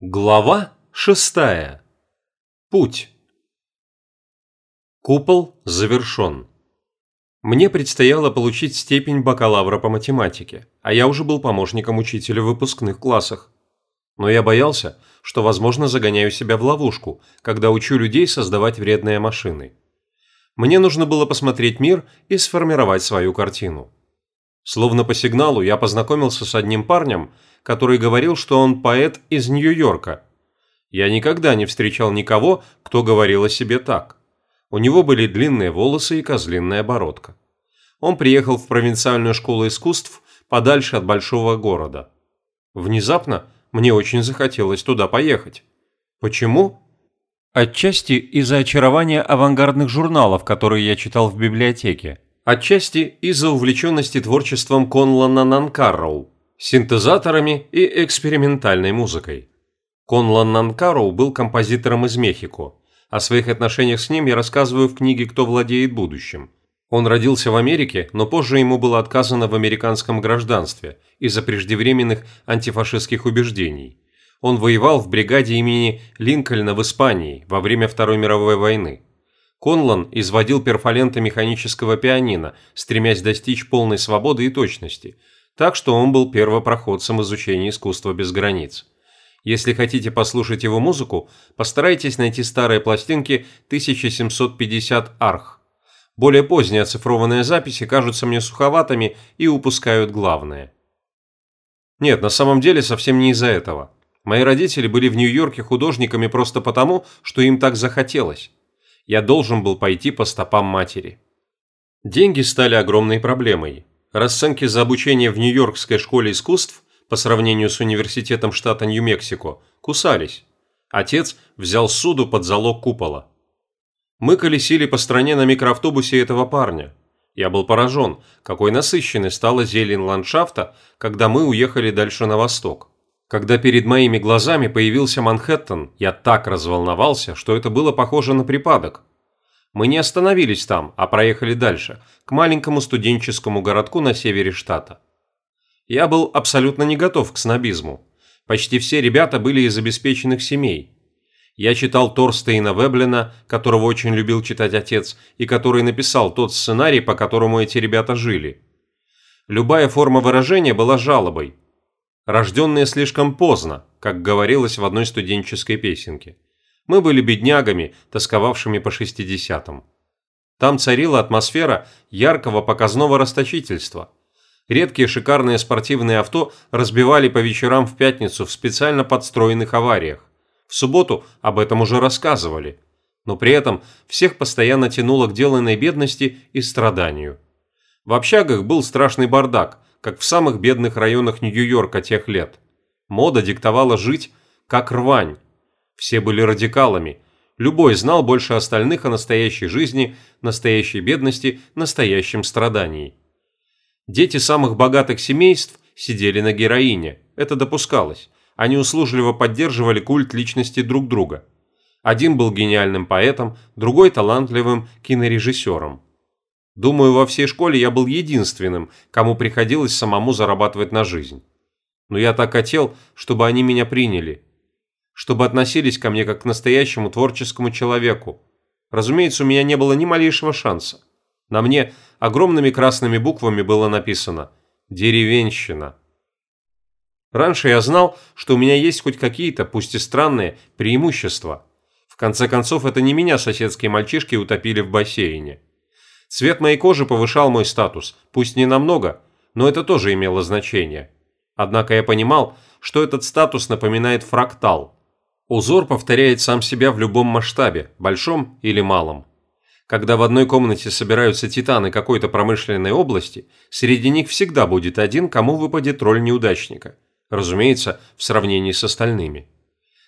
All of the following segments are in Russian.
Глава шестая. Путь. Купол завершен. Мне предстояло получить степень бакалавра по математике, а я уже был помощником учителя в выпускных классах. Но я боялся, что, возможно, загоняю себя в ловушку, когда учу людей создавать вредные машины. Мне нужно было посмотреть мир и сформировать свою картину. Словно по сигналу я познакомился с одним парнем – который говорил, что он поэт из Нью-Йорка. Я никогда не встречал никого, кто говорил о себе так. У него были длинные волосы и козлиная бородка. Он приехал в провинциальную школу искусств подальше от большого города. Внезапно мне очень захотелось туда поехать. Почему? Отчасти из-за очарования авангардных журналов, которые я читал в библиотеке. Отчасти из-за увлеченности творчеством Конлана Нанкарроу, синтезаторами и экспериментальной музыкой. Конлан Нанкароу был композитором из Мехико. О своих отношениях с ним я рассказываю в книге «Кто владеет будущим». Он родился в Америке, но позже ему было отказано в американском гражданстве из-за преждевременных антифашистских убеждений. Он воевал в бригаде имени Линкольна в Испании во время Второй мировой войны. Конлан изводил перфоленты механического пианино, стремясь достичь полной свободы и точности – так что он был первопроходцем изучения искусства без границ. Если хотите послушать его музыку, постарайтесь найти старые пластинки 1750 арх. Более поздние оцифрованные записи кажутся мне суховатыми и упускают главное. Нет, на самом деле совсем не из-за этого. Мои родители были в Нью-Йорке художниками просто потому, что им так захотелось. Я должен был пойти по стопам матери. Деньги стали огромной проблемой, Расценки за обучение в Нью-Йоркской школе искусств по сравнению с университетом штата Нью-Мексико кусались. Отец взял суду под залог купола. Мы колесили по стране на микроавтобусе этого парня. Я был поражен, какой насыщенной стала зелень ландшафта, когда мы уехали дальше на восток. Когда перед моими глазами появился Манхэттен, я так разволновался, что это было похоже на припадок. Мы не остановились там, а проехали дальше, к маленькому студенческому городку на севере штата. Я был абсолютно не готов к снобизму. Почти все ребята были из обеспеченных семей. Я читал Торстейна Веблина, которого очень любил читать отец, и который написал тот сценарий, по которому эти ребята жили. Любая форма выражения была жалобой. Рожденные слишком поздно, как говорилось в одной студенческой песенке. Мы были беднягами, тосковавшими по шестидесятым. Там царила атмосфера яркого показного расточительства. Редкие шикарные спортивные авто разбивали по вечерам в пятницу в специально подстроенных авариях. В субботу об этом уже рассказывали. Но при этом всех постоянно тянуло к деланной бедности и страданию. В общагах был страшный бардак, как в самых бедных районах Нью-Йорка тех лет. Мода диктовала жить как рвань, все были радикалами. Любой знал больше остальных о настоящей жизни, настоящей бедности, настоящем страдании. Дети самых богатых семейств сидели на героине. Это допускалось. Они услужливо поддерживали культ личности друг друга. Один был гениальным поэтом, другой талантливым кинорежиссером. Думаю, во всей школе я был единственным, кому приходилось самому зарабатывать на жизнь. Но я так хотел, чтобы они меня приняли – чтобы относились ко мне как к настоящему творческому человеку. Разумеется, у меня не было ни малейшего шанса. На мне огромными красными буквами было написано «Деревенщина». Раньше я знал, что у меня есть хоть какие-то, пусть и странные, преимущества. В конце концов, это не меня соседские мальчишки утопили в бассейне. Цвет моей кожи повышал мой статус, пусть не намного, но это тоже имело значение. Однако я понимал, что этот статус напоминает фрактал – Узор повторяет сам себя в любом масштабе, большом или малом. Когда в одной комнате собираются титаны какой-то промышленной области, среди них всегда будет один, кому выпадет роль неудачника. Разумеется, в сравнении с остальными.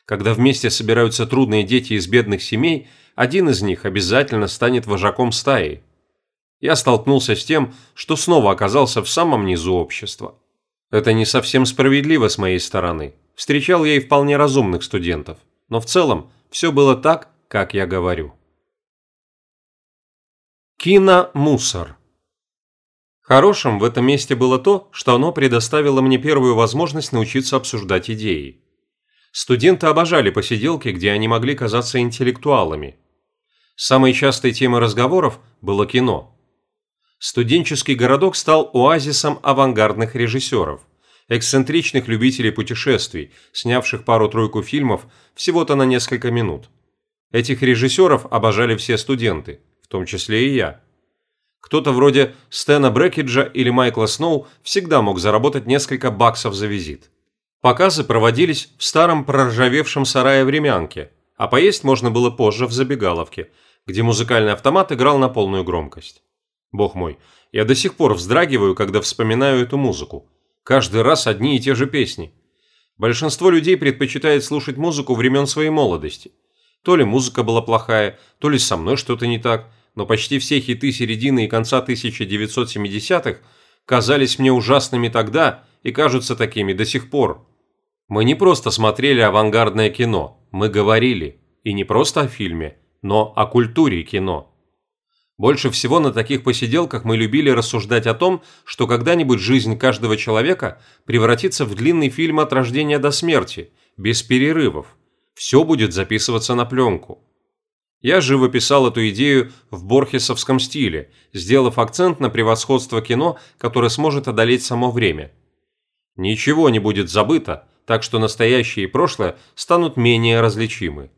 Когда вместе собираются трудные дети из бедных семей, один из них обязательно станет вожаком стаи. Я столкнулся с тем, что снова оказался в самом низу общества. Это не совсем справедливо с моей стороны. Встречал я и вполне разумных студентов. Но в целом все было так, как я говорю. Киномусор. Хорошим в этом месте было то, что оно предоставило мне первую возможность научиться обсуждать идеи. Студенты обожали посиделки, где они могли казаться интеллектуалами. Самой частой темой разговоров было кино. Студенческий городок стал оазисом авангардных режиссеров, эксцентричных любителей путешествий, снявших пару-тройку фильмов всего-то на несколько минут. Этих режиссеров обожали все студенты, в том числе и я. Кто-то вроде Стэна Брекиджа или Майкла Сноу всегда мог заработать несколько баксов за визит. Показы проводились в старом проржавевшем сарае времянке, а поесть можно было позже в забегаловке, где музыкальный автомат играл на полную громкость. Бог мой, я до сих пор вздрагиваю, когда вспоминаю эту музыку. Каждый раз одни и те же песни. Большинство людей предпочитает слушать музыку времен своей молодости. То ли музыка была плохая, то ли со мной что-то не так, но почти все хиты середины и конца 1970-х казались мне ужасными тогда и кажутся такими до сих пор. Мы не просто смотрели авангардное кино, мы говорили, и не просто о фильме, но о культуре кино. Больше всего на таких посиделках мы любили рассуждать о том, что когда-нибудь жизнь каждого человека превратится в длинный фильм от рождения до смерти, без перерывов. Все будет записываться на пленку. Я живо писал эту идею в борхесовском стиле, сделав акцент на превосходство кино, которое сможет одолеть само время. Ничего не будет забыто, так что настоящее и прошлое станут менее различимы.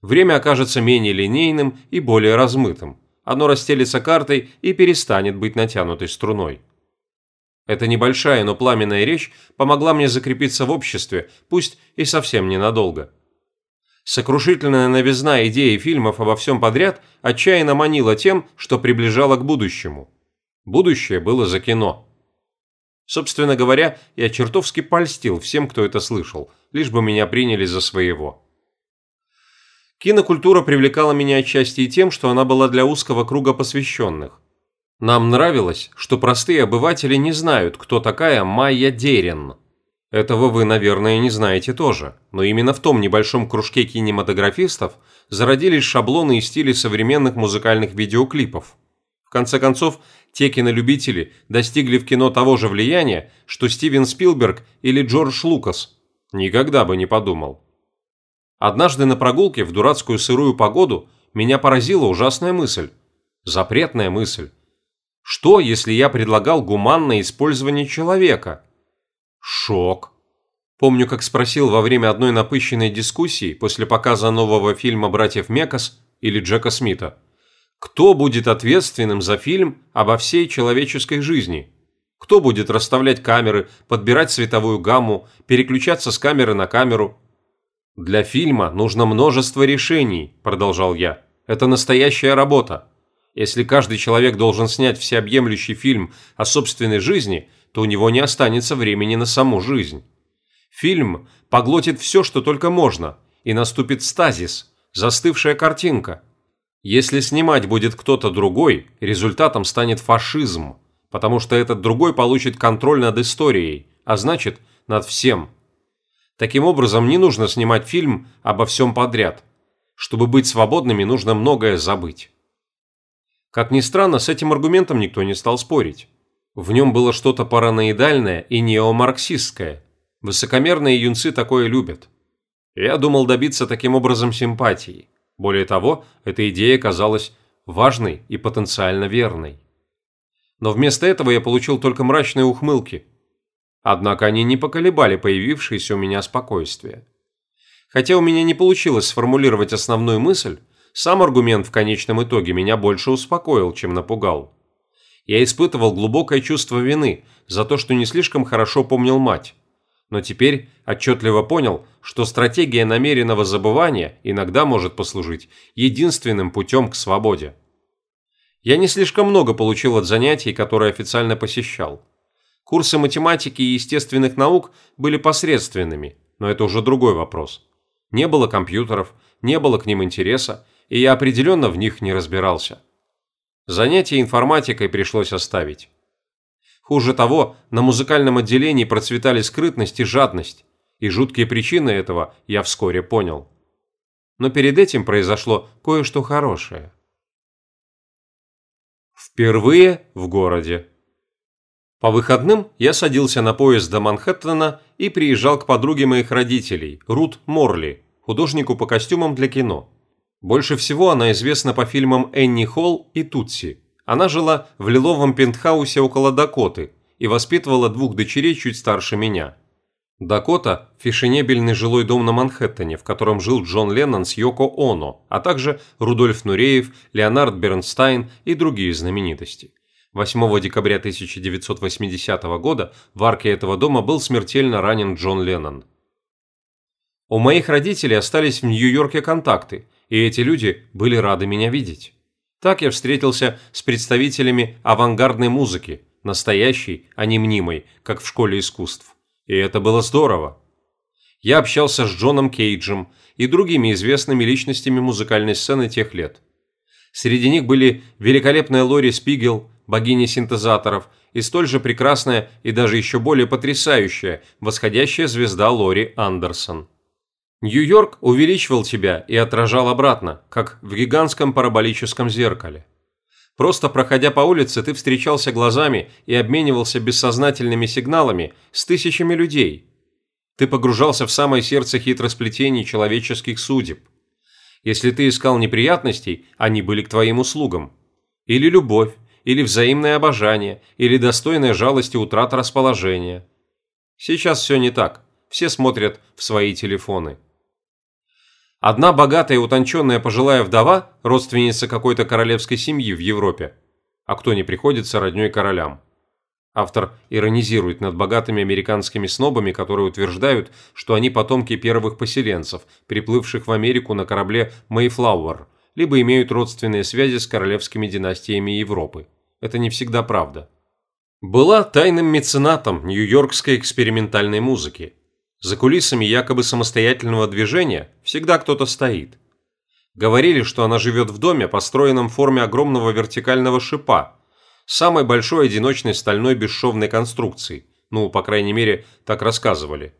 Время окажется менее линейным и более размытым оно расстелится картой и перестанет быть натянутой струной. Эта небольшая, но пламенная речь помогла мне закрепиться в обществе, пусть и совсем ненадолго. Сокрушительная новизна идеи фильмов обо всем подряд отчаянно манила тем, что приближала к будущему. Будущее было за кино. Собственно говоря, я чертовски польстил всем, кто это слышал, лишь бы меня приняли за своего. Кинокультура привлекала меня отчасти и тем, что она была для узкого круга посвященных. Нам нравилось, что простые обыватели не знают, кто такая Майя Дерин. Этого вы, наверное, не знаете тоже, но именно в том небольшом кружке кинематографистов зародились шаблоны и стили современных музыкальных видеоклипов. В конце концов, те кинолюбители достигли в кино того же влияния, что Стивен Спилберг или Джордж Лукас. Никогда бы не подумал. Однажды на прогулке в дурацкую сырую погоду меня поразила ужасная мысль. Запретная мысль. Что, если я предлагал гуманное использование человека? Шок. Помню, как спросил во время одной напыщенной дискуссии после показа нового фильма «Братьев Мекас» или Джека Смита. Кто будет ответственным за фильм обо всей человеческой жизни? Кто будет расставлять камеры, подбирать световую гамму, переключаться с камеры на камеру, «Для фильма нужно множество решений», – продолжал я. «Это настоящая работа. Если каждый человек должен снять всеобъемлющий фильм о собственной жизни, то у него не останется времени на саму жизнь. Фильм поглотит все, что только можно, и наступит стазис, застывшая картинка. Если снимать будет кто-то другой, результатом станет фашизм, потому что этот другой получит контроль над историей, а значит, над всем – Таким образом, не нужно снимать фильм обо всем подряд. Чтобы быть свободными, нужно многое забыть. Как ни странно, с этим аргументом никто не стал спорить. В нем было что-то параноидальное и неомарксистское. Высокомерные юнцы такое любят. Я думал добиться таким образом симпатии. Более того, эта идея казалась важной и потенциально верной. Но вместо этого я получил только мрачные ухмылки – Однако они не поколебали появившееся у меня спокойствие. Хотя у меня не получилось сформулировать основную мысль, сам аргумент в конечном итоге меня больше успокоил, чем напугал. Я испытывал глубокое чувство вины за то, что не слишком хорошо помнил мать. Но теперь отчетливо понял, что стратегия намеренного забывания иногда может послужить единственным путем к свободе. Я не слишком много получил от занятий, которые официально посещал. Курсы математики и естественных наук были посредственными, но это уже другой вопрос. Не было компьютеров, не было к ним интереса, и я определенно в них не разбирался. Занятия информатикой пришлось оставить. Хуже того, на музыкальном отделении процветали скрытность и жадность, и жуткие причины этого я вскоре понял. Но перед этим произошло кое-что хорошее. Впервые в городе. По выходным я садился на поезд до Манхэттена и приезжал к подруге моих родителей, Рут Морли, художнику по костюмам для кино. Больше всего она известна по фильмам «Энни Холл» и «Тутси». Она жила в лиловом пентхаусе около Дакоты и воспитывала двух дочерей чуть старше меня. Дакота – фешенебельный жилой дом на Манхэттене, в котором жил Джон Леннон с Йоко Оно, а также Рудольф Нуреев, Леонард Бернстайн и другие знаменитости. 8 декабря 1980 года в арке этого дома был смертельно ранен Джон Леннон. У моих родителей остались в Нью-Йорке контакты, и эти люди были рады меня видеть. Так я встретился с представителями авангардной музыки, настоящей, а не мнимой, как в школе искусств. И это было здорово. Я общался с Джоном Кейджем и другими известными личностями музыкальной сцены тех лет. Среди них были великолепная Лори Спигел, богиня синтезаторов, и столь же прекрасная и даже еще более потрясающая восходящая звезда Лори Андерсон. Нью-Йорк увеличивал тебя и отражал обратно, как в гигантском параболическом зеркале. Просто проходя по улице, ты встречался глазами и обменивался бессознательными сигналами с тысячами людей. Ты погружался в самое сердце хитросплетений человеческих судеб. Если ты искал неприятностей, они были к твоим услугам. Или любовь, или взаимное обожание, или достойная жалости утрата расположения. Сейчас все не так. Все смотрят в свои телефоны. Одна богатая и утонченная пожилая вдова, родственница какой-то королевской семьи в Европе. А кто не приходится родней королям? Автор иронизирует над богатыми американскими снобами, которые утверждают, что они потомки первых поселенцев, приплывших в Америку на корабле «Мэйфлауэр», либо имеют родственные связи с королевскими династиями Европы. Это не всегда правда. Была тайным меценатом нью-йоркской экспериментальной музыки. За кулисами якобы самостоятельного движения всегда кто-то стоит. Говорили, что она живет в доме, построенном в форме огромного вертикального шипа, самой большой одиночной стальной бесшовной конструкции, ну, по крайней мере, так рассказывали.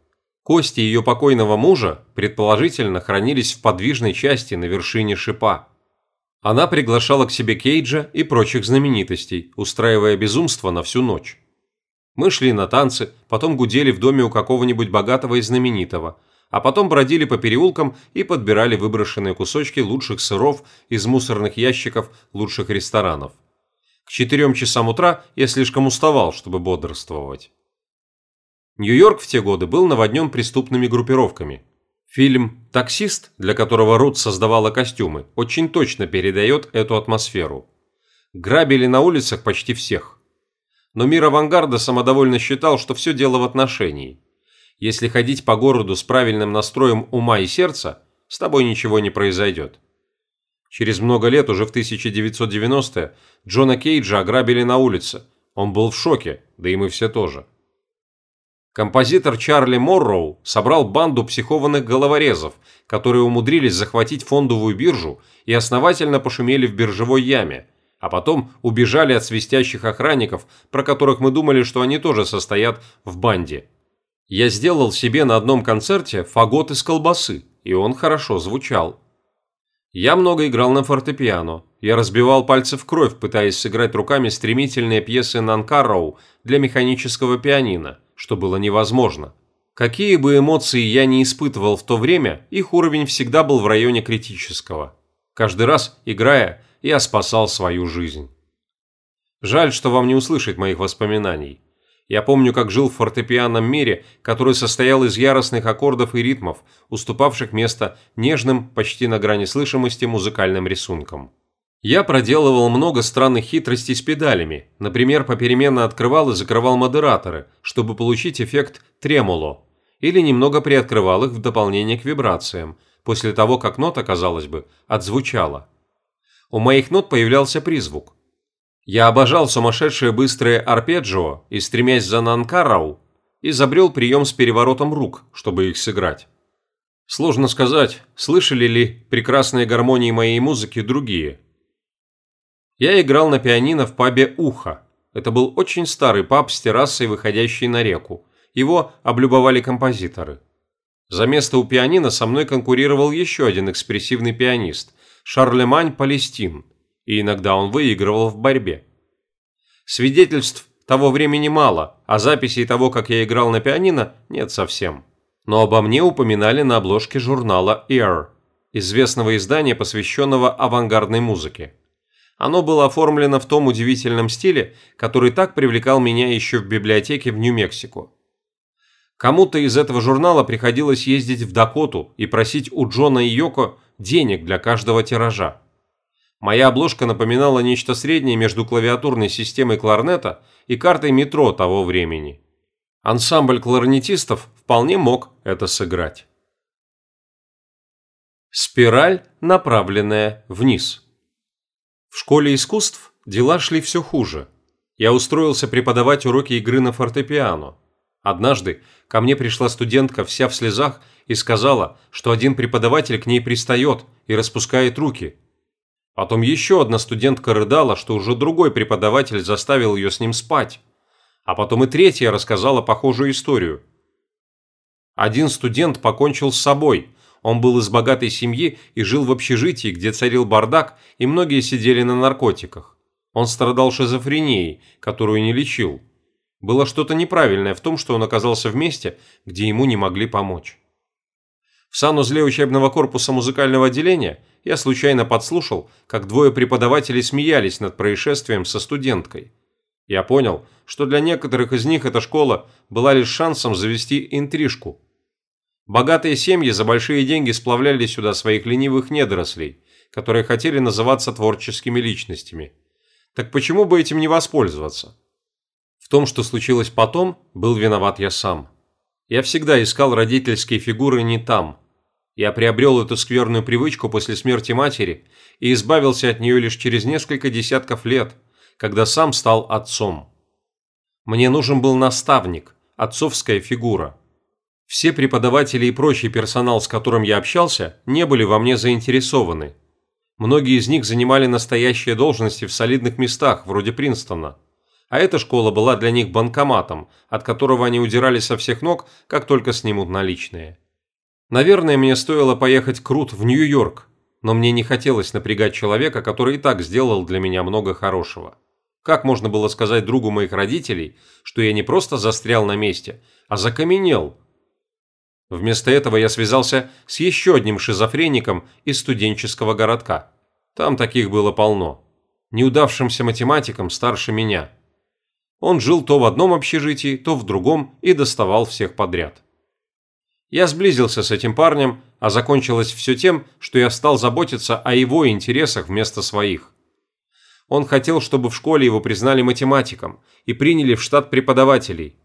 Кости ее покойного мужа, предположительно, хранились в подвижной части на вершине шипа. Она приглашала к себе Кейджа и прочих знаменитостей, устраивая безумство на всю ночь. Мы шли на танцы, потом гудели в доме у какого-нибудь богатого и знаменитого, а потом бродили по переулкам и подбирали выброшенные кусочки лучших сыров из мусорных ящиков лучших ресторанов. К четырем часам утра я слишком уставал, чтобы бодрствовать. Нью-Йорк в те годы был наводнен преступными группировками. Фильм «Таксист», для которого Рут создавала костюмы, очень точно передает эту атмосферу. Грабили на улицах почти всех. Но мир авангарда самодовольно считал, что все дело в отношении. Если ходить по городу с правильным настроем ума и сердца, с тобой ничего не произойдет. Через много лет, уже в 1990-е, Джона Кейджа ограбили на улице. Он был в шоке, да и мы все тоже. Композитор Чарли Морроу собрал банду психованных головорезов, которые умудрились захватить фондовую биржу и основательно пошумели в биржевой яме, а потом убежали от свистящих охранников, про которых мы думали, что они тоже состоят в банде. Я сделал себе на одном концерте фагот из колбасы, и он хорошо звучал. Я много играл на фортепиано. Я разбивал пальцы в кровь, пытаясь сыграть руками стремительные пьесы Нанкарроу для механического пианино – что было невозможно. Какие бы эмоции я не испытывал в то время, их уровень всегда был в районе критического. Каждый раз, играя, я спасал свою жизнь. Жаль, что вам не услышать моих воспоминаний. Я помню, как жил в фортепианном мире, который состоял из яростных аккордов и ритмов, уступавших место нежным, почти на грани слышимости музыкальным рисункам. Я проделывал много странных хитростей с педалями, например, попеременно открывал и закрывал модераторы, чтобы получить эффект тремоло, или немного приоткрывал их в дополнение к вибрациям, после того, как нота, казалось бы, отзвучала. У моих нот появлялся призвук. Я обожал сумасшедшие быстрые арпеджио и, стремясь за нанкарау, изобрел прием с переворотом рук, чтобы их сыграть. Сложно сказать, слышали ли прекрасные гармонии моей музыки другие – я играл на пианино в пабе «Ухо». Это был очень старый паб с террасой, выходящей на реку. Его облюбовали композиторы. За место у пианино со мной конкурировал еще один экспрессивный пианист – Шарлемань Палестин, и иногда он выигрывал в борьбе. Свидетельств того времени мало, а записей того, как я играл на пианино, нет совсем. Но обо мне упоминали на обложке журнала Air, известного издания, посвященного авангардной музыке. Оно было оформлено в том удивительном стиле, который так привлекал меня еще в библиотеке в Нью-Мексико. Кому-то из этого журнала приходилось ездить в Дакоту и просить у Джона и Йоко денег для каждого тиража. Моя обложка напоминала нечто среднее между клавиатурной системой кларнета и картой метро того времени. Ансамбль кларнетистов вполне мог это сыграть. Спираль, направленная вниз. В школе искусств дела шли все хуже. Я устроился преподавать уроки игры на фортепиано. Однажды ко мне пришла студентка вся в слезах и сказала, что один преподаватель к ней пристает и распускает руки, Потом еще одна студентка рыдала, что уже другой преподаватель заставил ее с ним спать. А потом и третья рассказала похожую историю. Один студент покончил с собой. Он был из богатой семьи и жил в общежитии, где царил бардак, и многие сидели на наркотиках. Он страдал шизофренией, которую не лечил. Было что-то неправильное в том, что он оказался в месте, где ему не могли помочь. В санузле учебного корпуса музыкального отделения я случайно подслушал, как двое преподавателей смеялись над происшествием со студенткой. Я понял, что для некоторых из них эта школа была лишь шансом завести интрижку. Богатые семьи за большие деньги сплавляли сюда своих ленивых недорослей, которые хотели называться творческими личностями. Так почему бы этим не воспользоваться? В том, что случилось потом, был виноват я сам. Я всегда искал родительские фигуры не там, я приобрел эту скверную привычку после смерти матери и избавился от нее лишь через несколько десятков лет, когда сам стал отцом. Мне нужен был наставник, отцовская фигура. Все преподаватели и прочий персонал, с которым я общался, не были во мне заинтересованы. Многие из них занимали настоящие должности в солидных местах, вроде Принстона. А эта школа была для них банкоматом, от которого они удирали со всех ног, как только снимут наличные. Наверное, мне стоило поехать крут в Нью-Йорк, но мне не хотелось напрягать человека, который и так сделал для меня много хорошего. Как можно было сказать другу моих родителей, что я не просто застрял на месте, а закаменел? Вместо этого я связался с еще одним шизофреником из студенческого городка. Там таких было полно. Неудавшимся математиком старше меня. Он жил то в одном общежитии, то в другом и доставал всех подряд. Я сблизился с этим парнем, а закончилось все тем, что я стал заботиться о его интересах вместо своих. Он хотел, чтобы в школе его признали математиком и приняли в штат преподавателей.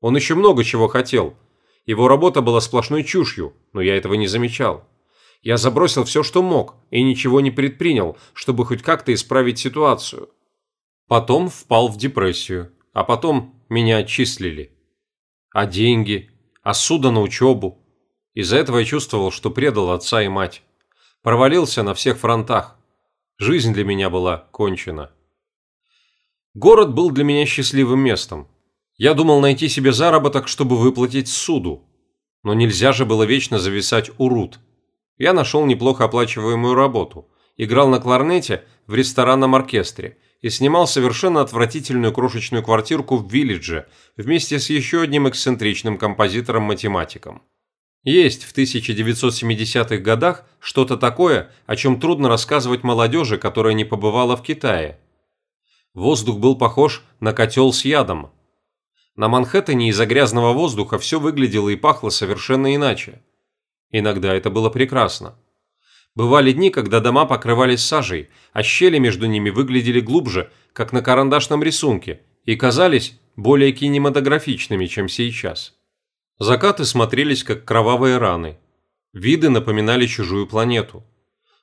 Он еще много чего хотел. Его работа была сплошной чушью, но я этого не замечал. Я забросил все, что мог, и ничего не предпринял, чтобы хоть как-то исправить ситуацию. Потом впал в депрессию, а потом меня отчислили. А деньги? а суда на учебу. Из-за этого я чувствовал, что предал отца и мать. Провалился на всех фронтах. Жизнь для меня была кончена. Город был для меня счастливым местом. Я думал найти себе заработок, чтобы выплатить суду. Но нельзя же было вечно зависать у Рут. Я нашел неплохо оплачиваемую работу. Играл на кларнете в ресторанном оркестре – и снимал совершенно отвратительную крошечную квартирку в Виллидже вместе с еще одним эксцентричным композитором-математиком. Есть в 1970-х годах что-то такое, о чем трудно рассказывать молодежи, которая не побывала в Китае. Воздух был похож на котел с ядом. На Манхэттене из-за грязного воздуха все выглядело и пахло совершенно иначе. Иногда это было прекрасно. Бывали дни, когда дома покрывались сажей, а щели между ними выглядели глубже, как на карандашном рисунке, и казались более кинематографичными, чем сейчас. Закаты смотрелись, как кровавые раны. Виды напоминали чужую планету.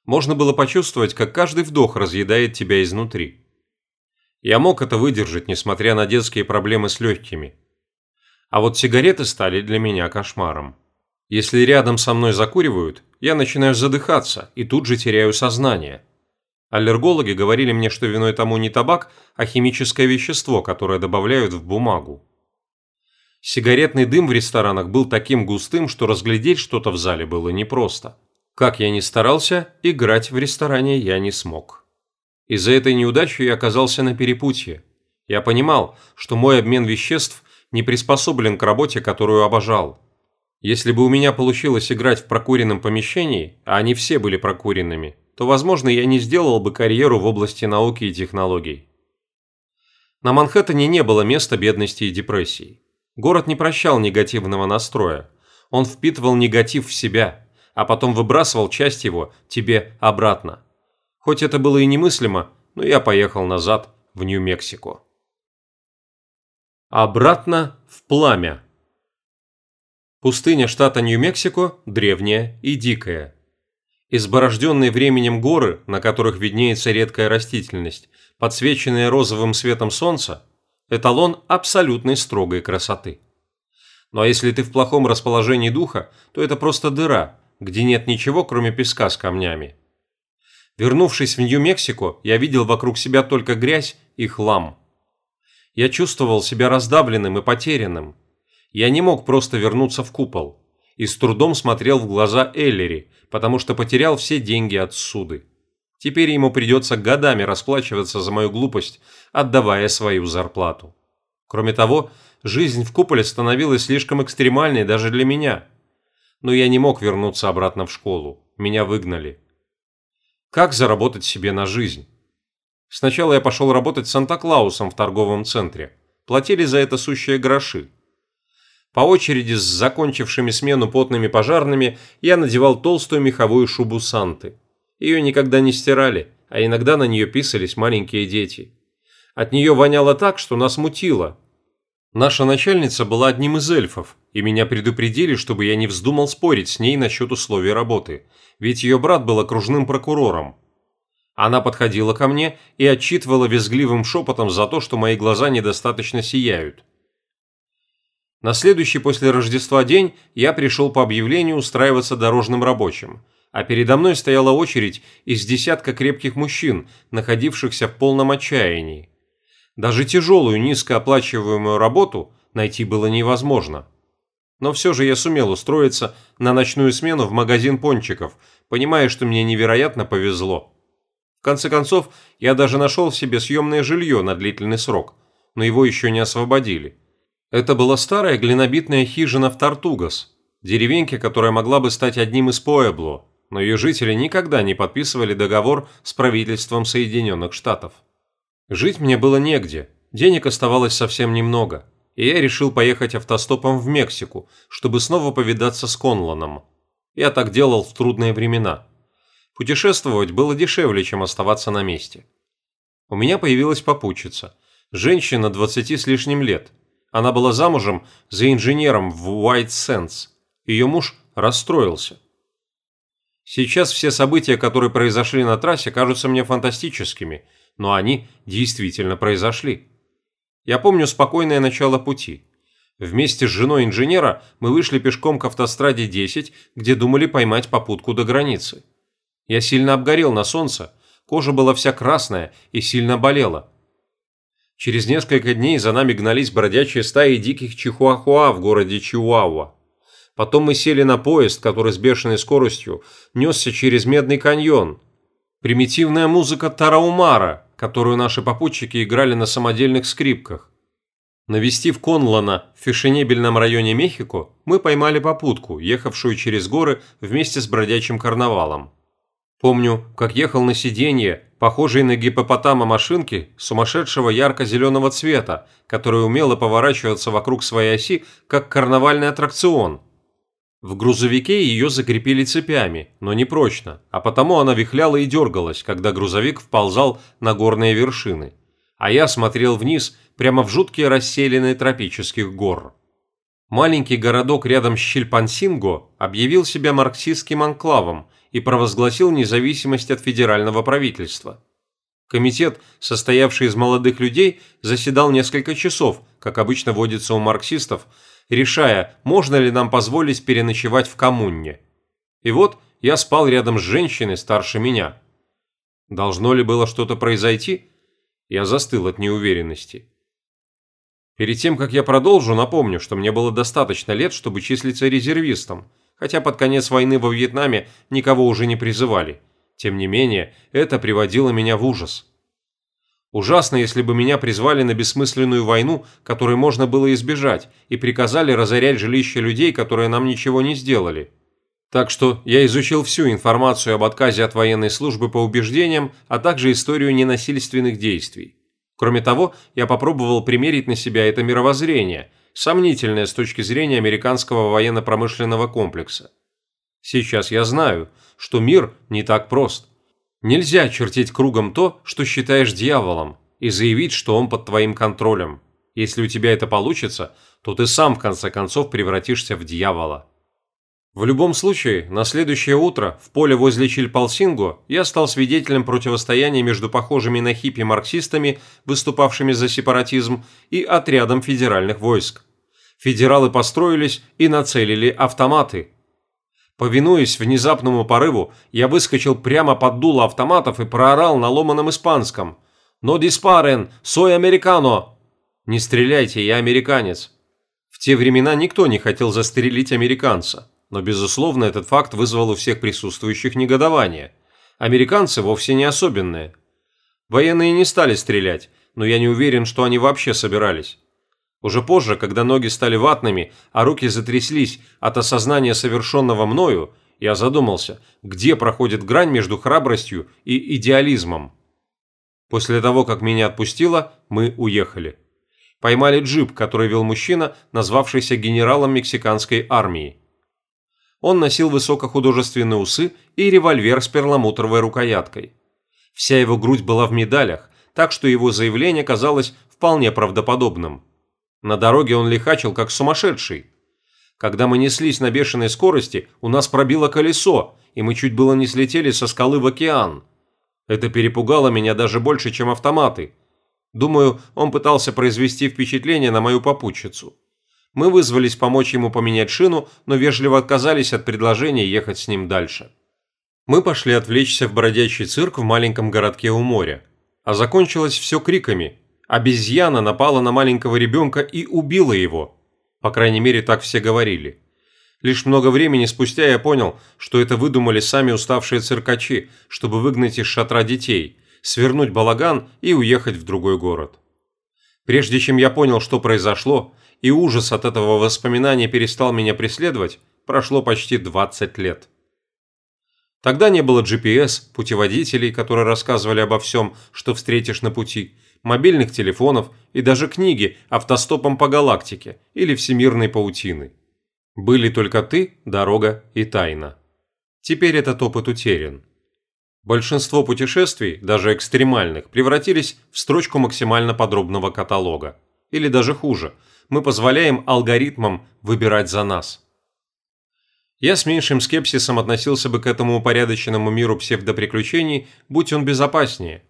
Можно было почувствовать, как каждый вдох разъедает тебя изнутри. Я мог это выдержать, несмотря на детские проблемы с легкими. А вот сигареты стали для меня кошмаром. Если рядом со мной закуривают, я начинаю задыхаться и тут же теряю сознание. Аллергологи говорили мне, что виной тому не табак, а химическое вещество, которое добавляют в бумагу. Сигаретный дым в ресторанах был таким густым, что разглядеть что-то в зале было непросто. Как я ни старался, играть в ресторане я не смог. Из-за этой неудачи я оказался на перепутье. Я понимал, что мой обмен веществ не приспособлен к работе, которую обожал. Если бы у меня получилось играть в прокуренном помещении, а они все были прокуренными, то, возможно, я не сделал бы карьеру в области науки и технологий. На Манхэттене не было места бедности и депрессии. Город не прощал негативного настроя. Он впитывал негатив в себя, а потом выбрасывал часть его тебе обратно. Хоть это было и немыслимо, но я поехал назад в Нью-Мексико. Обратно в пламя. Пустыня штата Нью-Мексико древняя и дикая. Изборожденные временем горы, на которых виднеется редкая растительность, подсвеченные розовым светом солнца, эталон абсолютной строгой красоты. Но если ты в плохом расположении духа, то это просто дыра, где нет ничего, кроме песка с камнями. Вернувшись в Нью-Мексико, я видел вокруг себя только грязь и хлам. Я чувствовал себя раздавленным и потерянным. Я не мог просто вернуться в купол. И с трудом смотрел в глаза Эллери, потому что потерял все деньги от суды. Теперь ему придется годами расплачиваться за мою глупость, отдавая свою зарплату. Кроме того, жизнь в куполе становилась слишком экстремальной даже для меня. Но я не мог вернуться обратно в школу. Меня выгнали. Как заработать себе на жизнь? Сначала я пошел работать Санта-Клаусом в торговом центре. Платили за это сущие гроши. По очереди с закончившими смену потными пожарными я надевал толстую меховую шубу Санты. Ее никогда не стирали, а иногда на нее писались маленькие дети. От нее воняло так, что нас мутило. Наша начальница была одним из эльфов, и меня предупредили, чтобы я не вздумал спорить с ней насчет условий работы, ведь ее брат был окружным прокурором. Она подходила ко мне и отчитывала визгливым шепотом за то, что мои глаза недостаточно сияют. На следующий после Рождества день я пришел по объявлению устраиваться дорожным рабочим, а передо мной стояла очередь из десятка крепких мужчин, находившихся в полном отчаянии. Даже тяжелую низкооплачиваемую работу найти было невозможно. Но все же я сумел устроиться на ночную смену в магазин пончиков, понимая, что мне невероятно повезло. В конце концов, я даже нашел себе съемное жилье на длительный срок, но его еще не освободили. Это была старая глинобитная хижина в Тартугас, деревеньке, которая могла бы стать одним из Поэбло, но ее жители никогда не подписывали договор с правительством Соединенных Штатов. Жить мне было негде, денег оставалось совсем немного, и я решил поехать автостопом в Мексику, чтобы снова повидаться с Конланом. Я так делал в трудные времена. Путешествовать было дешевле, чем оставаться на месте. У меня появилась попутчица, женщина 20 с лишним лет. Она была замужем за инженером в White Sands. Ее муж расстроился. Сейчас все события, которые произошли на трассе, кажутся мне фантастическими – но они действительно произошли. Я помню спокойное начало пути. Вместе с женой инженера мы вышли пешком к автостраде 10, где думали поймать попутку до границы. Я сильно обгорел на солнце, кожа была вся красная и сильно болела. Через несколько дней за нами гнались бродячие стаи диких чихуахуа в городе Чиуауа. Потом мы сели на поезд, который с бешеной скоростью несся через Медный каньон. Примитивная музыка Тараумара, которую наши попутчики играли на самодельных скрипках. Навестив Конлана в фешенебельном районе Мехико, мы поймали попутку, ехавшую через горы вместе с бродячим карнавалом. Помню, как ехал на сиденье, похожей на гипопотама машинки, сумасшедшего ярко-зеленого цвета, который умело поворачиваться вокруг своей оси, как карнавальный аттракцион – в грузовике ее закрепили цепями, но не прочно, а потому она вихляла и дергалась, когда грузовик вползал на горные вершины. А я смотрел вниз, прямо в жуткие расселенные тропических гор. Маленький городок рядом с Щельпансинго объявил себя марксистским анклавом и провозгласил независимость от федерального правительства. Комитет, состоявший из молодых людей, заседал несколько часов, как обычно водится у марксистов, решая, можно ли нам позволить переночевать в коммуне. И вот я спал рядом с женщиной старше меня. Должно ли было что-то произойти? Я застыл от неуверенности. Перед тем, как я продолжу, напомню, что мне было достаточно лет, чтобы числиться резервистом, хотя под конец войны во Вьетнаме никого уже не призывали. Тем не менее, это приводило меня в ужас. Ужасно, если бы меня призвали на бессмысленную войну, которой можно было избежать, и приказали разорять жилища людей, которые нам ничего не сделали. Так что я изучил всю информацию об отказе от военной службы по убеждениям, а также историю ненасильственных действий. Кроме того, я попробовал примерить на себя это мировоззрение, сомнительное с точки зрения американского военно-промышленного комплекса. Сейчас я знаю, что мир не так прост. Нельзя чертить кругом то, что считаешь дьяволом, и заявить, что он под твоим контролем. Если у тебя это получится, то ты сам в конце концов превратишься в дьявола. В любом случае, на следующее утро в поле возле Чильпалсинго я стал свидетелем противостояния между похожими на хиппи марксистами, выступавшими за сепаратизм, и отрядом федеральных войск. Федералы построились и нацелили автоматы. Повинуясь внезапному порыву, я выскочил прямо под дуло автоматов и проорал на ломаном испанском «Но диспарен! Сой американо!» «Не стреляйте, я американец!» В те времена никто не хотел застрелить американца но, безусловно, этот факт вызвал у всех присутствующих негодование. Американцы вовсе не особенные. Военные не стали стрелять, но я не уверен, что они вообще собирались. Уже позже, когда ноги стали ватными, а руки затряслись от осознания совершенного мною, я задумался, где проходит грань между храбростью и идеализмом. После того, как меня отпустило, мы уехали. Поймали джип, который вел мужчина, назвавшийся генералом мексиканской армии. Он носил высокохудожественные усы и револьвер с перламутровой рукояткой. Вся его грудь была в медалях, так что его заявление казалось вполне правдоподобным. На дороге он лихачил как сумасшедший. Когда мы неслись на бешеной скорости, у нас пробило колесо, и мы чуть было не слетели со скалы в океан. Это перепугало меня даже больше, чем автоматы. Думаю, он пытался произвести впечатление на мою попутчицу. Мы вызвались помочь ему поменять шину, но вежливо отказались от предложения ехать с ним дальше. Мы пошли отвлечься в бродячий цирк в маленьком городке у моря. А закончилось все криками. Обезьяна напала на маленького ребенка и убила его. По крайней мере, так все говорили. Лишь много времени спустя я понял, что это выдумали сами уставшие циркачи, чтобы выгнать из шатра детей, свернуть балаган и уехать в другой город. Прежде чем я понял, что произошло, и ужас от этого воспоминания перестал меня преследовать, прошло почти 20 лет. Тогда не было GPS, путеводителей, которые рассказывали обо всем, что встретишь на пути, мобильных телефонов и даже книги «Автостопом по галактике» или «Всемирной паутины». Были только ты, дорога и тайна. Теперь этот опыт утерян. Большинство путешествий, даже экстремальных, превратились в строчку максимально подробного каталога. Или даже хуже – мы позволяем алгоритмам выбирать за нас. Я с меньшим скепсисом относился бы к этому упорядоченному миру псевдоприключений, будь он безопаснее.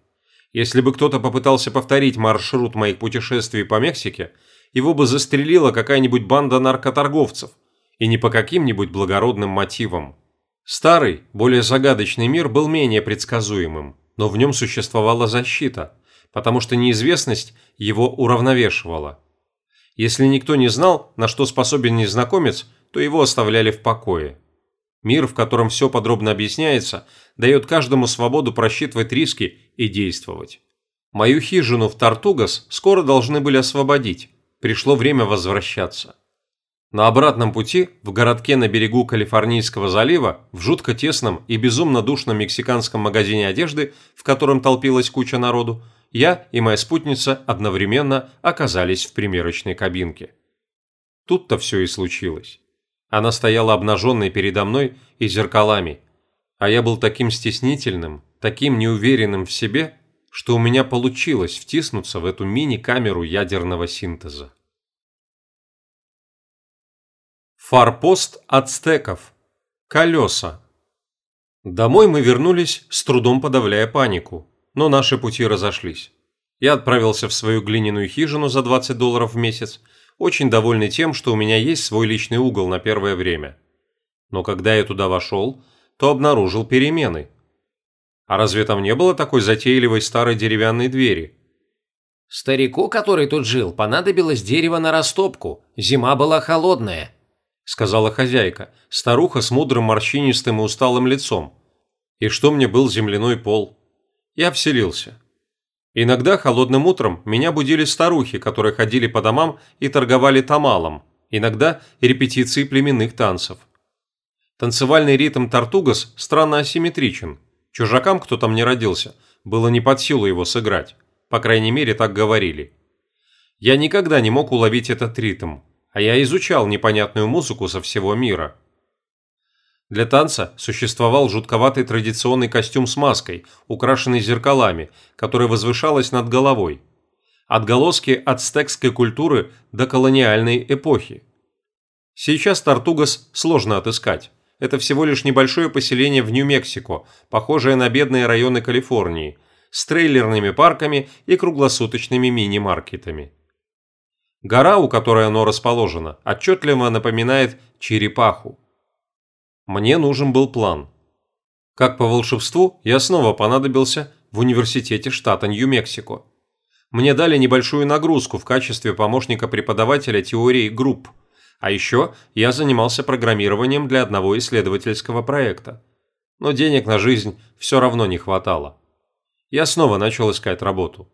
Если бы кто-то попытался повторить маршрут моих путешествий по Мексике, его бы застрелила какая-нибудь банда наркоторговцев, и не по каким-нибудь благородным мотивам. Старый, более загадочный мир был менее предсказуемым, но в нем существовала защита, потому что неизвестность его уравновешивала. Если никто не знал, на что способен незнакомец, то его оставляли в покое. Мир, в котором все подробно объясняется, дает каждому свободу просчитывать риски и действовать. Мою хижину в Тартугас скоро должны были освободить. Пришло время возвращаться. На обратном пути, в городке на берегу Калифорнийского залива, в жутко тесном и безумно душном мексиканском магазине одежды, в котором толпилась куча народу, я и моя спутница одновременно оказались в примерочной кабинке. Тут-то все и случилось. Она стояла обнаженной передо мной и зеркалами, а я был таким стеснительным, таким неуверенным в себе, что у меня получилось втиснуться в эту мини-камеру ядерного синтеза. Фарпост ацтеков. Колеса. Домой мы вернулись, с трудом подавляя панику но наши пути разошлись. Я отправился в свою глиняную хижину за 20 долларов в месяц, очень довольный тем, что у меня есть свой личный угол на первое время. Но когда я туда вошел, то обнаружил перемены. А разве там не было такой затейливой старой деревянной двери? «Старику, который тут жил, понадобилось дерево на растопку. Зима была холодная», – сказала хозяйка, старуха с мудрым морщинистым и усталым лицом. И что мне был земляной пол? Я вселился. Иногда холодным утром меня будили старухи, которые ходили по домам и торговали тамалом, иногда репетиции племенных танцев. Танцевальный ритм тартугас странно асимметричен. Чужакам, кто там не родился, было не под силу его сыграть. По крайней мере, так говорили. Я никогда не мог уловить этот ритм, а я изучал непонятную музыку со всего мира. Для танца существовал жутковатый традиционный костюм с маской, украшенный зеркалами, которая возвышалась над головой. Отголоски ацтекской культуры до колониальной эпохи. Сейчас Тартугас сложно отыскать. Это всего лишь небольшое поселение в Нью-Мексико, похожее на бедные районы Калифорнии, с трейлерными парками и круглосуточными мини-маркетами. Гора, у которой оно расположено, отчетливо напоминает черепаху. Мне нужен был план. Как по волшебству, я снова понадобился в университете штата Нью-Мексико. Мне дали небольшую нагрузку в качестве помощника преподавателя теории групп, а еще я занимался программированием для одного исследовательского проекта. Но денег на жизнь все равно не хватало. Я снова начал искать работу.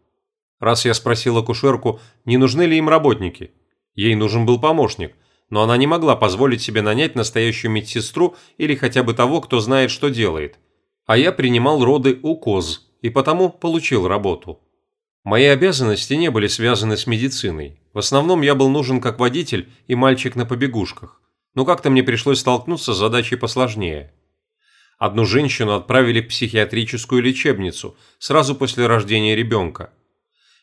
Раз я спросил акушерку, не нужны ли им работники. Ей нужен был помощник, но она не могла позволить себе нанять настоящую медсестру или хотя бы того, кто знает, что делает. А я принимал роды у коз и потому получил работу. Мои обязанности не были связаны с медициной. В основном я был нужен как водитель и мальчик на побегушках. Но как-то мне пришлось столкнуться с задачей посложнее. Одну женщину отправили в психиатрическую лечебницу сразу после рождения ребенка.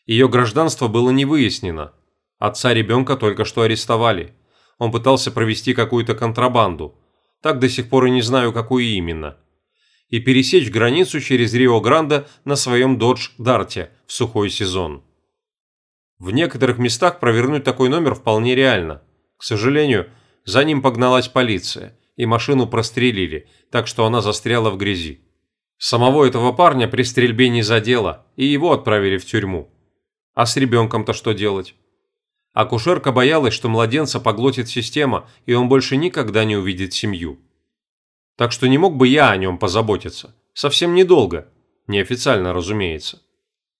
Ее гражданство было не выяснено. Отца ребенка только что арестовали он пытался провести какую-то контрабанду. Так до сих пор и не знаю, какую именно. И пересечь границу через Рио-Гранде на своем Додж-Дарте в сухой сезон. В некоторых местах провернуть такой номер вполне реально. К сожалению, за ним погналась полиция, и машину прострелили, так что она застряла в грязи. Самого этого парня при стрельбе не задело, и его отправили в тюрьму. А с ребенком-то что делать? Акушерка боялась, что младенца поглотит система, и он больше никогда не увидит семью. Так что не мог бы я о нем позаботиться. Совсем недолго. Неофициально, разумеется.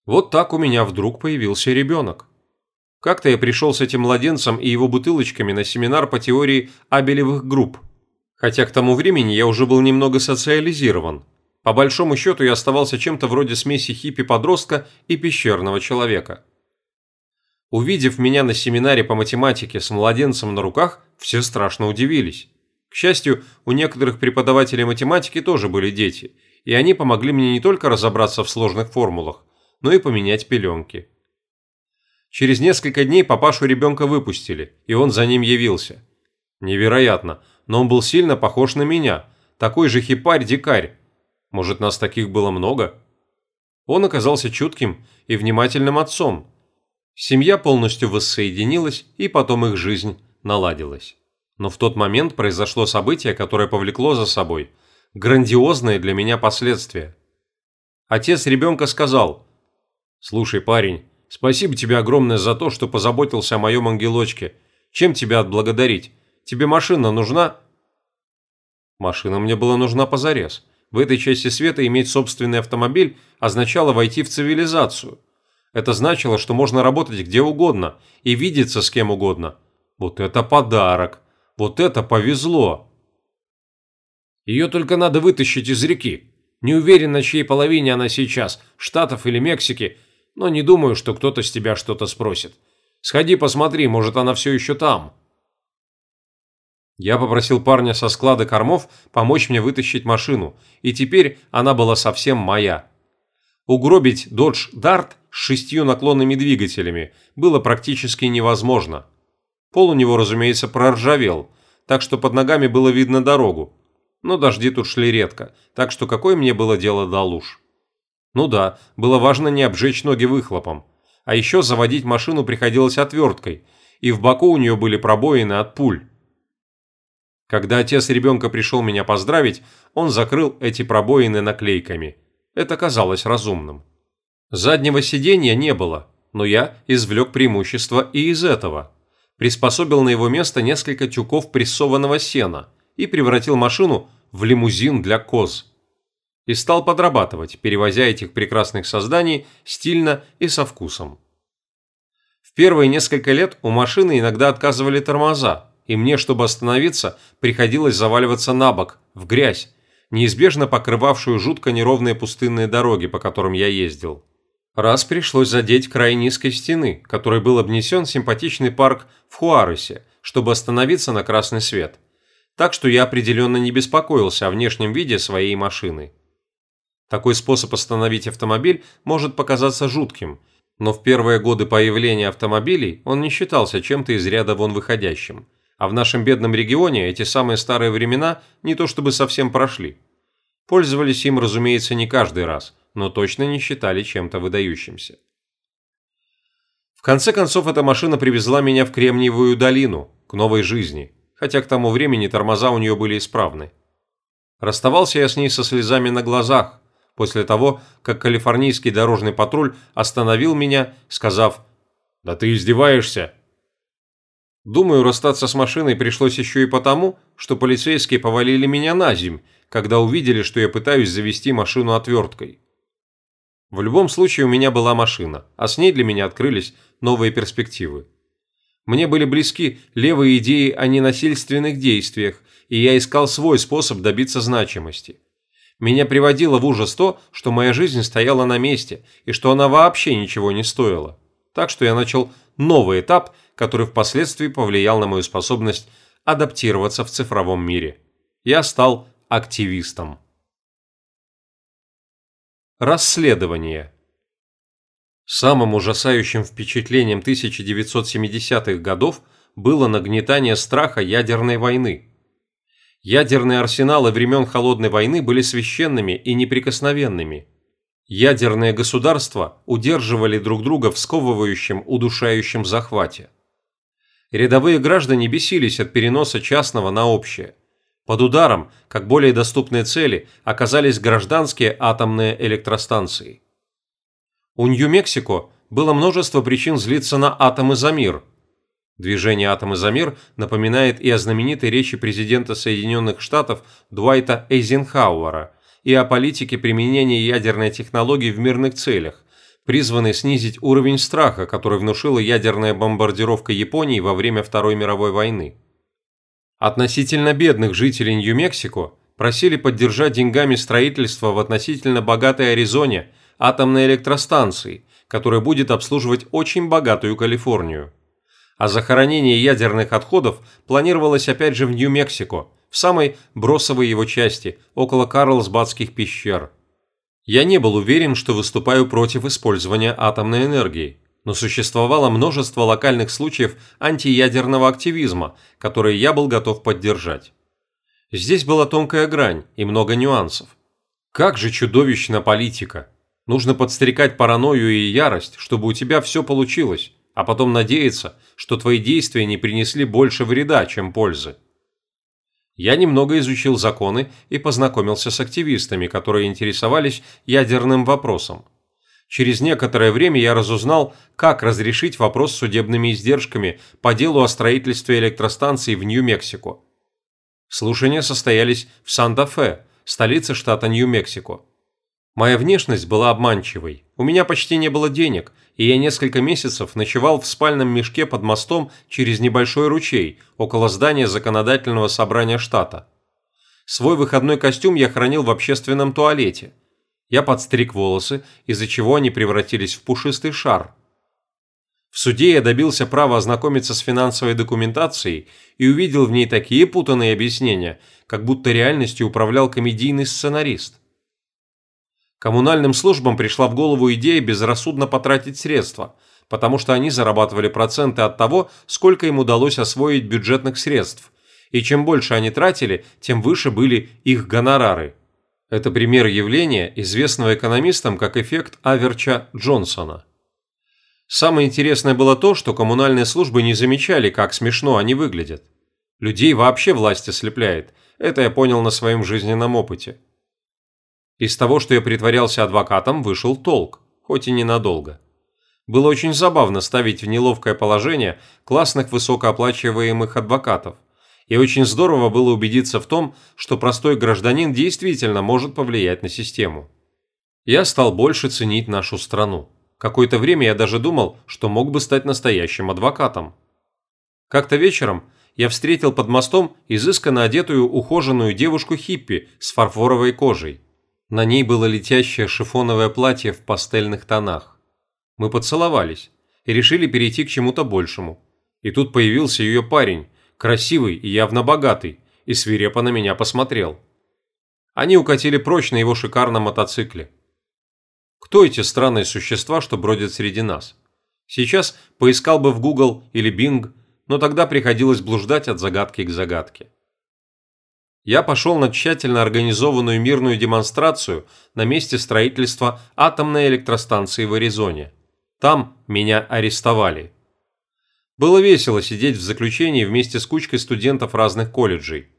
Вот так у меня вдруг появился ребенок. Как-то я пришел с этим младенцем и его бутылочками на семинар по теории абелевых групп. Хотя к тому времени я уже был немного социализирован. По большому счету я оставался чем-то вроде смеси хиппи-подростка и пещерного человека. Увидев меня на семинаре по математике с младенцем на руках, все страшно удивились. К счастью, у некоторых преподавателей математики тоже были дети, и они помогли мне не только разобраться в сложных формулах, но и поменять пеленки. Через несколько дней папашу ребенка выпустили, и он за ним явился. Невероятно, но он был сильно похож на меня, такой же хипарь-дикарь. Может, нас таких было много? Он оказался чутким и внимательным отцом, Семья полностью воссоединилась, и потом их жизнь наладилась. Но в тот момент произошло событие, которое повлекло за собой грандиозные для меня последствия. Отец ребенка сказал, «Слушай, парень, спасибо тебе огромное за то, что позаботился о моем ангелочке. Чем тебя отблагодарить? Тебе машина нужна?» Машина мне была нужна позарез. В этой части света иметь собственный автомобиль означало войти в цивилизацию – это значило, что можно работать где угодно и видеться с кем угодно. Вот это подарок! Вот это повезло! Ее только надо вытащить из реки. Не уверен, на чьей половине она сейчас, Штатов или Мексики, но не думаю, что кто-то с тебя что-то спросит. Сходи посмотри, может она все еще там. Я попросил парня со склада кормов помочь мне вытащить машину, и теперь она была совсем моя. Угробить Dodge Dart с шестью наклонными двигателями было практически невозможно. Пол у него, разумеется, проржавел, так что под ногами было видно дорогу. Но дожди тут шли редко, так что какое мне было дело до луж? Ну да, было важно не обжечь ноги выхлопом. А еще заводить машину приходилось отверткой, и в боку у нее были пробоины от пуль. Когда отец ребенка пришел меня поздравить, он закрыл эти пробоины наклейками. Это казалось разумным. Заднего сиденья не было, но я извлек преимущество и из этого. Приспособил на его место несколько тюков прессованного сена и превратил машину в лимузин для коз. и стал подрабатывать, перевозя этих прекрасных созданий стильно и со вкусом. В первые несколько лет у машины иногда отказывали тормоза, и мне, чтобы остановиться, приходилось заваливаться на бок, в грязь, неизбежно покрывавшую жутко неровные пустынные дороги, по которым я ездил. Раз пришлось задеть край низкой стены, которой был обнесен симпатичный парк в Хуаресе, чтобы остановиться на красный свет. Так что я определенно не беспокоился о внешнем виде своей машины. Такой способ остановить автомобиль может показаться жутким, но в первые годы появления автомобилей он не считался чем-то из ряда вон выходящим. А в нашем бедном регионе эти самые старые времена не то чтобы совсем прошли. Пользовались им, разумеется, не каждый раз, но точно не считали чем-то выдающимся. В конце концов, эта машина привезла меня в Кремниевую долину, к новой жизни, хотя к тому времени тормоза у нее были исправны. Расставался я с ней со слезами на глазах, после того, как калифорнийский дорожный патруль остановил меня, сказав «Да ты издеваешься!». Думаю, расстаться с машиной пришлось еще и потому, что полицейские повалили меня на земь, когда увидели, что я пытаюсь завести машину отверткой. В любом случае у меня была машина, а с ней для меня открылись новые перспективы. Мне были близки левые идеи о ненасильственных действиях, и я искал свой способ добиться значимости. Меня приводило в ужас то, что моя жизнь стояла на месте, и что она вообще ничего не стоила. Так что я начал новый этап, который впоследствии повлиял на мою способность адаптироваться в цифровом мире. Я стал активистом. Расследование. Самым ужасающим впечатлением 1970-х годов было нагнетание страха ядерной войны. Ядерные арсеналы времен Холодной войны были священными и неприкосновенными. Ядерные государства удерживали друг друга в сковывающем, удушающем захвате. Рядовые граждане бесились от переноса частного на общее. Под ударом, как более доступные цели, оказались гражданские атомные электростанции. У Нью-Мексико было множество причин злиться на атомы за мир. Движение «Атомы за мир» напоминает и о знаменитой речи президента Соединенных Штатов Дуайта Эйзенхауэра и о политике применения ядерной технологии в мирных целях, призванной снизить уровень страха, который внушила ядерная бомбардировка Японии во время Второй мировой войны. Относительно бедных жителей Нью-Мексико просили поддержать деньгами строительство в относительно богатой Аризоне атомной электростанции, которая будет обслуживать очень богатую Калифорнию. А захоронение ядерных отходов планировалось опять же в Нью-Мексико, в самой бросовой его части, около Карлсбадских пещер. Я не был уверен, что выступаю против использования атомной энергии, но существовало множество локальных случаев антиядерного активизма, которые я был готов поддержать. Здесь была тонкая грань и много нюансов. Как же чудовищна политика! Нужно подстрекать паранойю и ярость, чтобы у тебя все получилось, а потом надеяться, что твои действия не принесли больше вреда, чем пользы. Я немного изучил законы и познакомился с активистами, которые интересовались ядерным вопросом. Через некоторое время я разузнал, как разрешить вопрос с судебными издержками по делу о строительстве электростанции в Нью-Мексико. Слушания состоялись в Санта-Фе, столице штата Нью-Мексико. Моя внешность была обманчивой, у меня почти не было денег, и я несколько месяцев ночевал в спальном мешке под мостом через небольшой ручей около здания законодательного собрания штата. Свой выходной костюм я хранил в общественном туалете – я подстриг волосы, из-за чего они превратились в пушистый шар. В суде я добился права ознакомиться с финансовой документацией и увидел в ней такие путанные объяснения, как будто реальностью управлял комедийный сценарист. Коммунальным службам пришла в голову идея безрассудно потратить средства, потому что они зарабатывали проценты от того, сколько им удалось освоить бюджетных средств, и чем больше они тратили, тем выше были их гонорары – это пример явления, известного экономистам как эффект Аверча Джонсона. Самое интересное было то, что коммунальные службы не замечали, как смешно они выглядят. Людей вообще власть ослепляет, это я понял на своем жизненном опыте. Из того, что я притворялся адвокатом, вышел толк, хоть и ненадолго. Было очень забавно ставить в неловкое положение классных высокооплачиваемых адвокатов – И очень здорово было убедиться в том, что простой гражданин действительно может повлиять на систему. Я стал больше ценить нашу страну. Какое-то время я даже думал, что мог бы стать настоящим адвокатом. Как-то вечером я встретил под мостом изысканно одетую ухоженную девушку-хиппи с фарфоровой кожей. На ней было летящее шифоновое платье в пастельных тонах. Мы поцеловались и решили перейти к чему-то большему. И тут появился ее парень, красивый и явно богатый, и свирепо на меня посмотрел. Они укатили прочь на его шикарном мотоцикле. Кто эти странные существа, что бродят среди нас? Сейчас поискал бы в Google или Bing, но тогда приходилось блуждать от загадки к загадке. Я пошел на тщательно организованную мирную демонстрацию на месте строительства атомной электростанции в Аризоне. Там меня арестовали. Было весело сидеть в заключении вместе с кучкой студентов разных колледжей.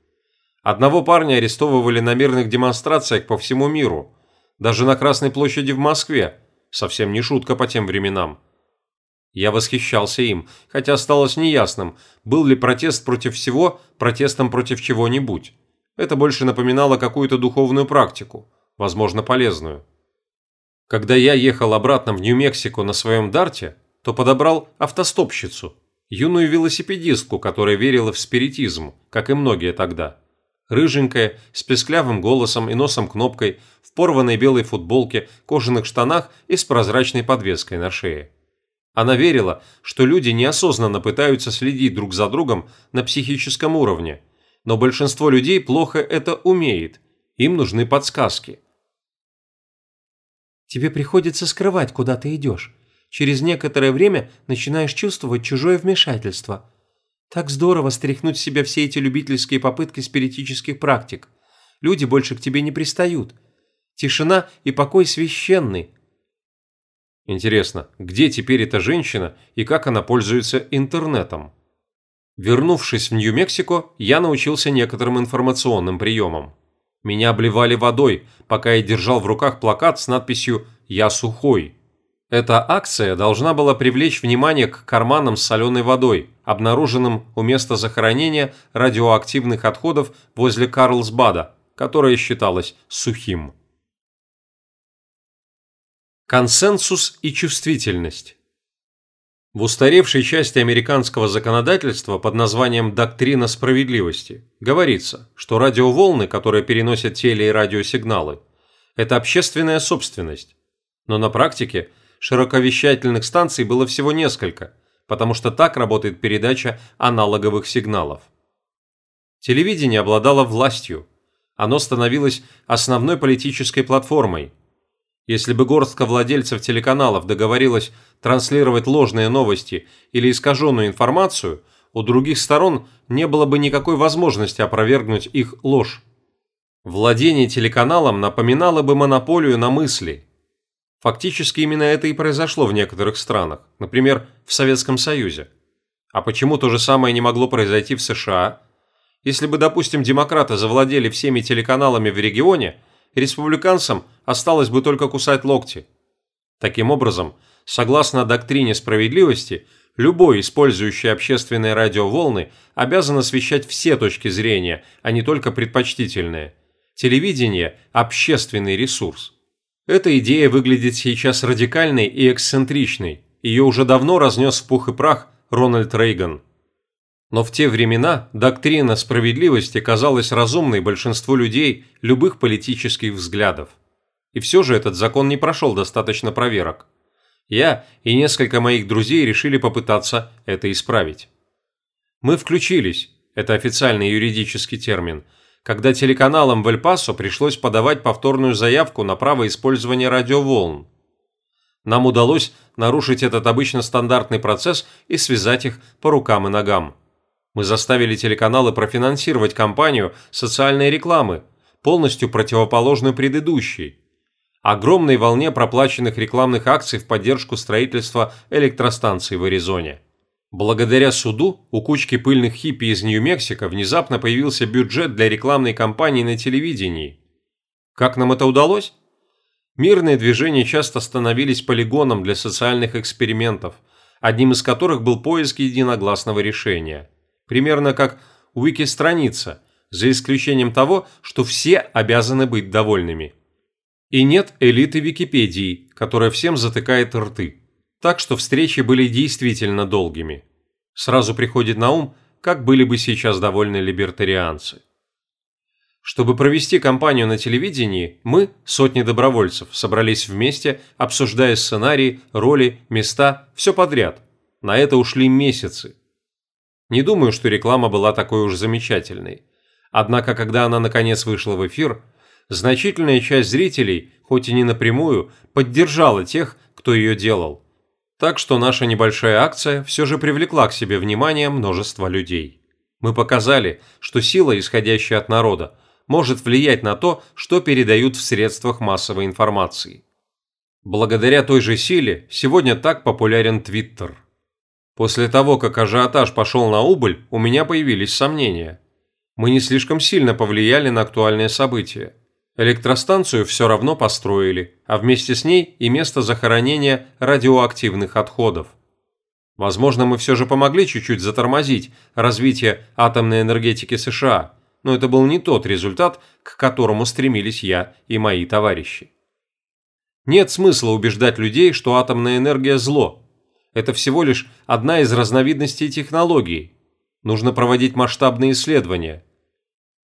Одного парня арестовывали на мирных демонстрациях по всему миру, даже на Красной площади в Москве, совсем не шутка по тем временам. Я восхищался им, хотя осталось неясным, был ли протест против всего протестом против чего-нибудь. Это больше напоминало какую-то духовную практику, возможно, полезную. Когда я ехал обратно в Нью-Мексико на своем дарте, то подобрал автостопщицу, юную велосипедистку, которая верила в спиритизм, как и многие тогда. Рыженькая, с песклявым голосом и носом-кнопкой, в порванной белой футболке, кожаных штанах и с прозрачной подвеской на шее. Она верила, что люди неосознанно пытаются следить друг за другом на психическом уровне, но большинство людей плохо это умеет, им нужны подсказки. Тебе приходится скрывать, куда ты идешь. Через некоторое время начинаешь чувствовать чужое вмешательство. Так здорово стряхнуть с себя все эти любительские попытки спиритических практик. Люди больше к тебе не пристают. Тишина и покой священны. Интересно, где теперь эта женщина и как она пользуется интернетом? Вернувшись в Нью-Мексико, я научился некоторым информационным приемам. Меня обливали водой, пока я держал в руках плакат с надписью «Я сухой». Эта акция должна была привлечь внимание к карманам с соленой водой, обнаруженным у места захоронения радиоактивных отходов возле Карлсбада, которое считалось сухим. Консенсус и чувствительность в устаревшей части американского законодательства под названием «Доктрина справедливости» говорится, что радиоволны, которые переносят теле- и радиосигналы, это общественная собственность. Но на практике широковещательных станций было всего несколько, потому что так работает передача аналоговых сигналов. Телевидение обладало властью. Оно становилось основной политической платформой – если бы горстка владельцев телеканалов договорилась транслировать ложные новости или искаженную информацию, у других сторон не было бы никакой возможности опровергнуть их ложь. Владение телеканалом напоминало бы монополию на мысли. Фактически именно это и произошло в некоторых странах, например, в Советском Союзе. А почему то же самое не могло произойти в США? Если бы, допустим, демократы завладели всеми телеканалами в регионе – республиканцам осталось бы только кусать локти. Таким образом, согласно доктрине справедливости, любой, использующий общественные радиоволны, обязан освещать все точки зрения, а не только предпочтительные. Телевидение – общественный ресурс. Эта идея выглядит сейчас радикальной и эксцентричной. Ее уже давно разнес в пух и прах Рональд Рейган – но в те времена доктрина справедливости казалась разумной большинству людей любых политических взглядов. И все же этот закон не прошел достаточно проверок. Я и несколько моих друзей решили попытаться это исправить. Мы включились, это официальный юридический термин, когда телеканалам в Эль-Пасо пришлось подавать повторную заявку на право использования радиоволн. Нам удалось нарушить этот обычно стандартный процесс и связать их по рукам и ногам. Мы заставили телеканалы профинансировать кампанию социальной рекламы, полностью противоположную предыдущей. Огромной волне проплаченных рекламных акций в поддержку строительства электростанций в Аризоне. Благодаря суду у кучки пыльных хиппи из Нью-Мексико внезапно появился бюджет для рекламной кампании на телевидении. Как нам это удалось? Мирные движения часто становились полигоном для социальных экспериментов, одним из которых был поиск единогласного решения – примерно как вики-страница, за исключением того, что все обязаны быть довольными. И нет элиты Википедии, которая всем затыкает рты. Так что встречи были действительно долгими. Сразу приходит на ум, как были бы сейчас довольны либертарианцы. Чтобы провести кампанию на телевидении, мы, сотни добровольцев, собрались вместе, обсуждая сценарии, роли, места, все подряд. На это ушли месяцы. Не думаю, что реклама была такой уж замечательной. Однако, когда она наконец вышла в эфир, значительная часть зрителей, хоть и не напрямую, поддержала тех, кто ее делал. Так что наша небольшая акция все же привлекла к себе внимание множества людей. Мы показали, что сила, исходящая от народа, может влиять на то, что передают в средствах массовой информации. Благодаря той же силе сегодня так популярен Твиттер. После того, как ажиотаж пошел на убыль, у меня появились сомнения. Мы не слишком сильно повлияли на актуальные события. Электростанцию все равно построили, а вместе с ней и место захоронения радиоактивных отходов. Возможно, мы все же помогли чуть-чуть затормозить развитие атомной энергетики США – но это был не тот результат, к которому стремились я и мои товарищи. Нет смысла убеждать людей, что атомная энергия – зло. Это всего лишь одна из разновидностей технологий. Нужно проводить масштабные исследования.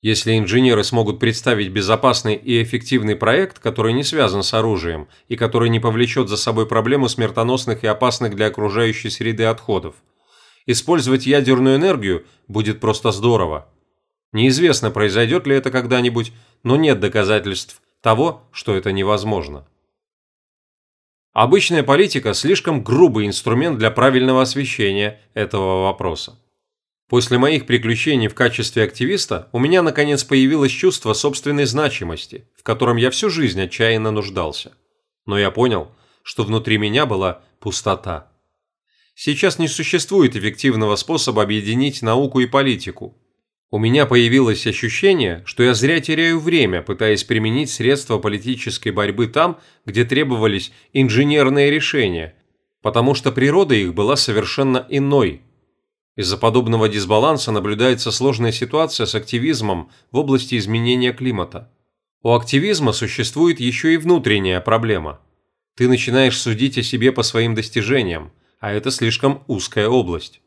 Если инженеры смогут представить безопасный и эффективный проект, который не связан с оружием и который не повлечет за собой проблему смертоносных и опасных для окружающей среды отходов, использовать ядерную энергию будет просто здорово. Неизвестно, произойдет ли это когда-нибудь, но нет доказательств того, что это невозможно. Обычная политика – слишком грубый инструмент для правильного освещения этого вопроса. После моих приключений в качестве активиста у меня наконец появилось чувство собственной значимости, в котором я всю жизнь отчаянно нуждался. Но я понял, что внутри меня была пустота. Сейчас не существует эффективного способа объединить науку и политику, у меня появилось ощущение, что я зря теряю время, пытаясь применить средства политической борьбы там, где требовались инженерные решения, потому что природа их была совершенно иной. Из-за подобного дисбаланса наблюдается сложная ситуация с активизмом в области изменения климата. У активизма существует еще и внутренняя проблема. Ты начинаешь судить о себе по своим достижениям, а это слишком узкая область.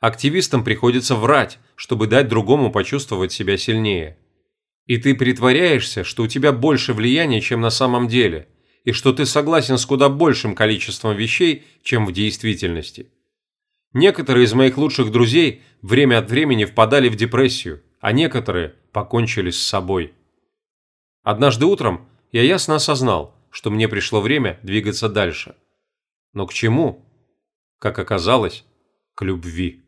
Активистам приходится врать, чтобы дать другому почувствовать себя сильнее. И ты притворяешься, что у тебя больше влияния, чем на самом деле, и что ты согласен с куда большим количеством вещей, чем в действительности. Некоторые из моих лучших друзей время от времени впадали в депрессию, а некоторые покончили с собой. Однажды утром я ясно осознал, что мне пришло время двигаться дальше. Но к чему? Как оказалось, к любви.